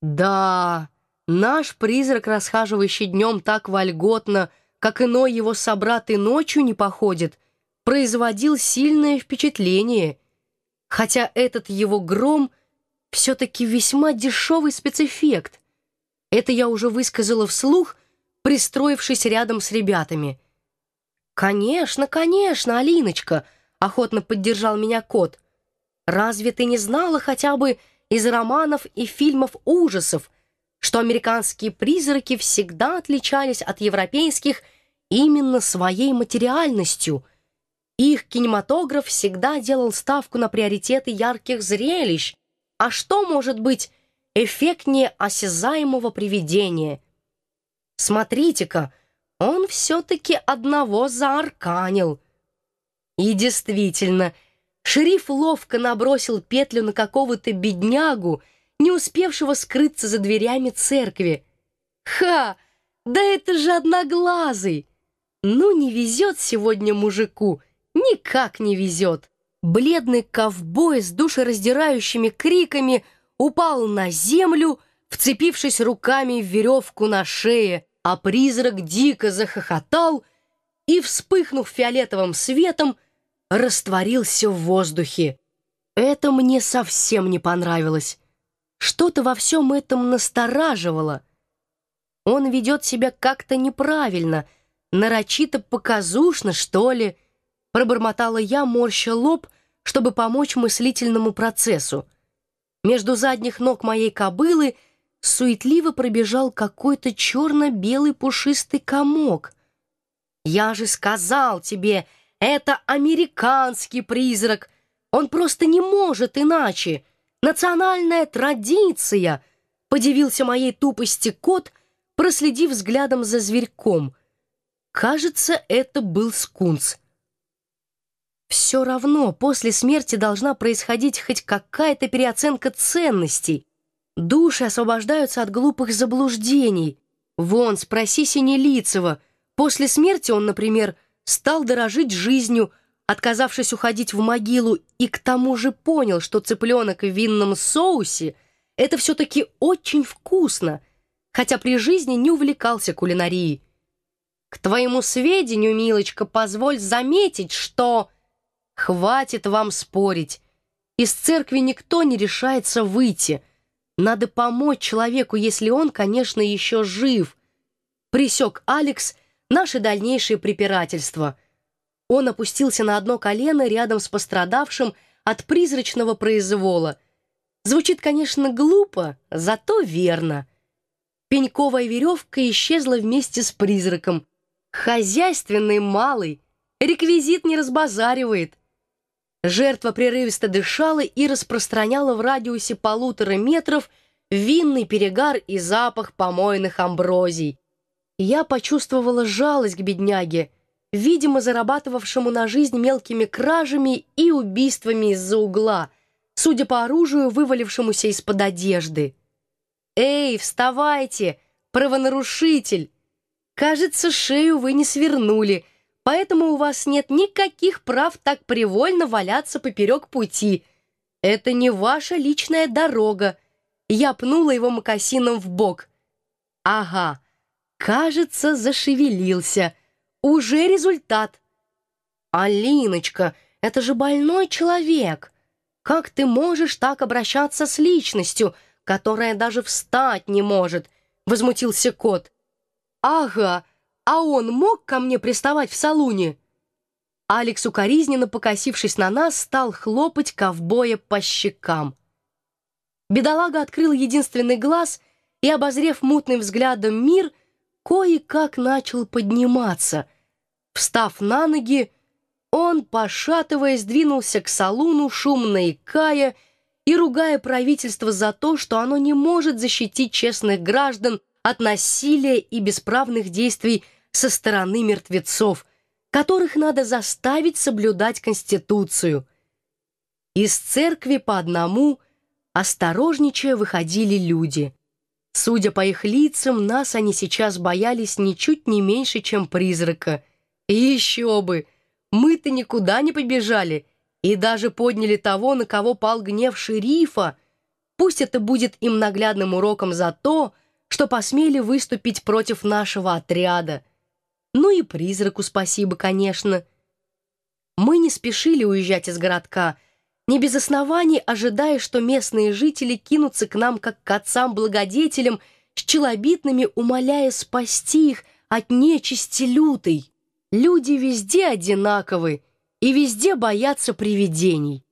Да, наш призрак, расхаживающий днем так вольготно, как иной его собрат и ночью не походит, производил сильное впечатление, хотя этот его гром все-таки весьма дешевый спецэффект. Это я уже высказала вслух, пристроившись рядом с ребятами. «Конечно, конечно, Алиночка!» — охотно поддержал меня кот. «Разве ты не знала хотя бы из романов и фильмов ужасов, что американские призраки всегда отличались от европейских именно своей материальностью. Их кинематограф всегда делал ставку на приоритеты ярких зрелищ. А что может быть эффектнее осязаемого привидения? Смотрите-ка, он все-таки одного заарканил. И действительно, шериф ловко набросил петлю на какого-то беднягу, не успевшего скрыться за дверями церкви. «Ха! Да это же одноглазый!» Ну, не везет сегодня мужику, никак не везет. Бледный ковбой с душераздирающими криками упал на землю, вцепившись руками в веревку на шее, а призрак дико захохотал и, вспыхнув фиолетовым светом, растворился в воздухе. Это мне совсем не понравилось. Что-то во всем этом настораживало. Он ведет себя как-то неправильно — нарочито показушно, что ли?» Пробормотала я, морща лоб, чтобы помочь мыслительному процессу. Между задних ног моей кобылы суетливо пробежал какой-то черно-белый пушистый комок. «Я же сказал тебе, это американский призрак! Он просто не может иначе! Национальная традиция!» Подивился моей тупости кот, проследив взглядом за зверьком — Кажется, это был скунс. Все равно после смерти должна происходить хоть какая-то переоценка ценностей. Души освобождаются от глупых заблуждений. Вон, спроси Синелицева. После смерти он, например, стал дорожить жизнью, отказавшись уходить в могилу, и к тому же понял, что цыпленок в винном соусе — это все-таки очень вкусно, хотя при жизни не увлекался кулинарией. К твоему сведению, милочка, позволь заметить, что... Хватит вам спорить. Из церкви никто не решается выйти. Надо помочь человеку, если он, конечно, еще жив. Присек Алекс наши дальнейшие препирательства. Он опустился на одно колено рядом с пострадавшим от призрачного произвола. Звучит, конечно, глупо, зато верно. Пеньковая веревка исчезла вместе с призраком. Хозяйственный малый, реквизит не разбазаривает. Жертва прерывисто дышала и распространяла в радиусе полутора метров винный перегар и запах помойных амброзий. Я почувствовала жалость к бедняге, видимо, зарабатывавшему на жизнь мелкими кражами и убийствами из-за угла, судя по оружию, вывалившемуся из-под одежды. «Эй, вставайте, правонарушитель!» Кажется, шею вы не свернули, поэтому у вас нет никаких прав так привольно валяться поперек пути. Это не ваша личная дорога. Я пнула его мокасином в бок. Ага, кажется, зашевелился. Уже результат. Алиночка, это же больной человек. Как ты можешь так обращаться с личностью, которая даже встать не может? Возмутился кот. «Ага, а он мог ко мне приставать в салуне?» Алекс, укоризненно покосившись на нас, стал хлопать ковбоя по щекам. Бедолага открыл единственный глаз и, обозрев мутным взглядом мир, кое-как начал подниматься. Встав на ноги, он, пошатываясь, двинулся к салуну, шумно икая и ругая правительство за то, что оно не может защитить честных граждан от насилия и бесправных действий со стороны мертвецов, которых надо заставить соблюдать Конституцию. Из церкви по одному, осторожничая, выходили люди. Судя по их лицам, нас они сейчас боялись ничуть не меньше, чем призрака. И еще бы! Мы-то никуда не побежали и даже подняли того, на кого пал гнев шерифа. Пусть это будет им наглядным уроком за то, что посмели выступить против нашего отряда. Ну и призраку спасибо, конечно. Мы не спешили уезжать из городка, не без оснований ожидая, что местные жители кинутся к нам как к отцам-благодетелям с челобитными, умоляя спасти их от нечисти лютой. Люди везде одинаковы и везде боятся привидений.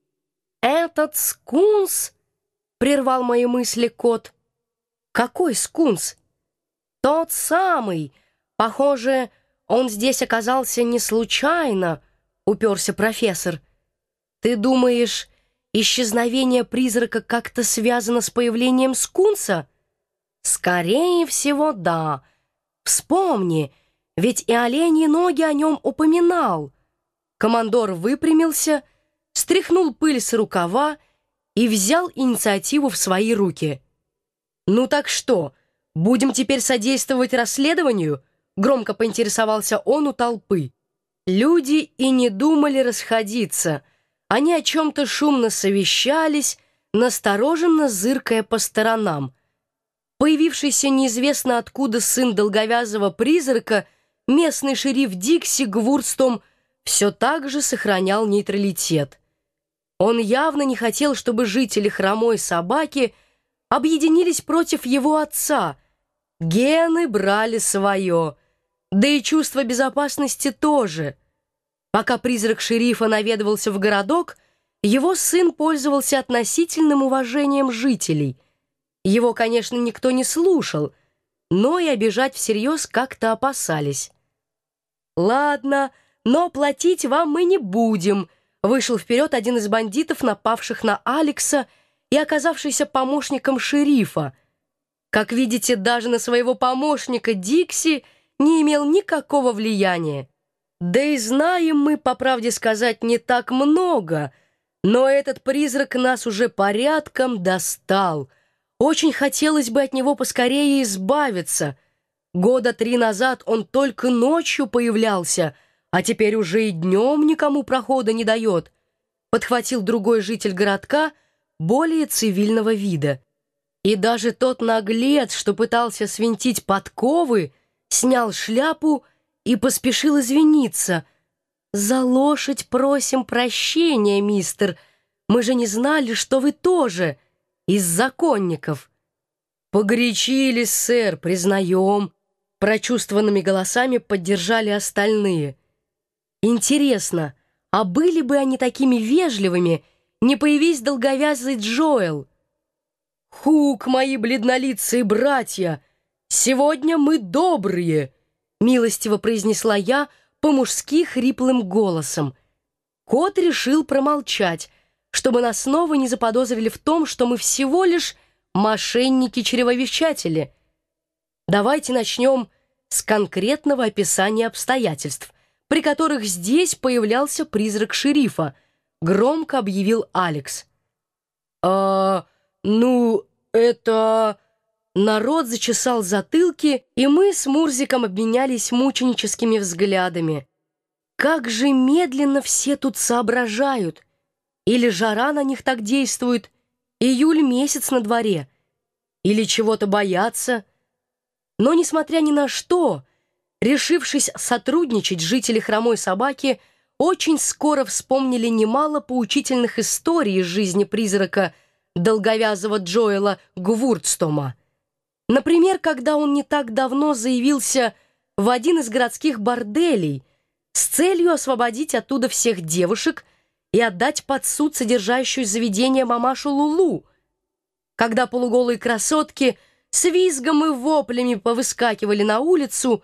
«Этот скунс!» — прервал мои мысли кот. «Какой скунс?» «Тот самый. Похоже, он здесь оказался не случайно», — уперся профессор. «Ты думаешь, исчезновение призрака как-то связано с появлением скунса?» «Скорее всего, да. Вспомни, ведь и оленьи ноги о нем упоминал». Командор выпрямился, стряхнул пыль с рукава и взял инициативу в свои руки. «Ну так что, будем теперь содействовать расследованию?» Громко поинтересовался он у толпы. Люди и не думали расходиться. Они о чем-то шумно совещались, настороженно зыркая по сторонам. Появившийся неизвестно откуда сын долговязого призрака, местный шериф Дикси Гвурстом, все так же сохранял нейтралитет. Он явно не хотел, чтобы жители хромой собаки объединились против его отца. Гены брали свое — да и чувство безопасности тоже. Пока призрак шерифа наведывался в городок, его сын пользовался относительным уважением жителей. Его, конечно, никто не слушал, но и обижать всерьез как-то опасались. «Ладно, но платить вам мы не будем», вышел вперед один из бандитов, напавших на Алекса и оказавшийся помощником шерифа. Как видите, даже на своего помощника Дикси – не имел никакого влияния. Да и знаем мы, по правде сказать, не так много, но этот призрак нас уже порядком достал. Очень хотелось бы от него поскорее избавиться. Года три назад он только ночью появлялся, а теперь уже и днем никому прохода не дает. Подхватил другой житель городка более цивильного вида. И даже тот наглец, что пытался свинтить подковы, снял шляпу и поспешил извиниться. «За лошадь просим прощения, мистер. Мы же не знали, что вы тоже из законников». «Погорячились, сэр, признаем», — прочувствованными голосами поддержали остальные. «Интересно, а были бы они такими вежливыми, не появись долговязый Джоэл?» «Хук, мои бледнолицые братья!» «Сегодня мы добрые!» — милостиво произнесла я по-мужски хриплым голосом. Кот решил промолчать, чтобы нас снова не заподозрили в том, что мы всего лишь мошенники-чревовещатели. Давайте начнем с конкретного описания обстоятельств, при которых здесь появлялся призрак шерифа, громко объявил Алекс. «А, ну, это...» Народ зачесал затылки, и мы с Мурзиком обменялись мученическими взглядами. Как же медленно все тут соображают! Или жара на них так действует, июль месяц на дворе, или чего-то боятся. Но, несмотря ни на что, решившись сотрудничать, жители хромой собаки очень скоро вспомнили немало поучительных историй из жизни призрака долговязого Джоэла Гвурдстома. Например, когда он не так давно заявился в один из городских борделей с целью освободить оттуда всех девушек и отдать под суд содержащую заведение мамашу Лулу. Когда полуголые красотки с визгом и воплями повыскакивали на улицу,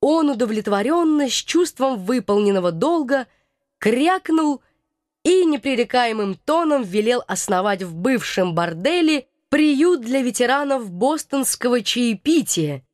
он удовлетворенно, с чувством выполненного долга, крякнул и непререкаемым тоном велел основать в бывшем борделе приют для ветеранов бостонского чаепития,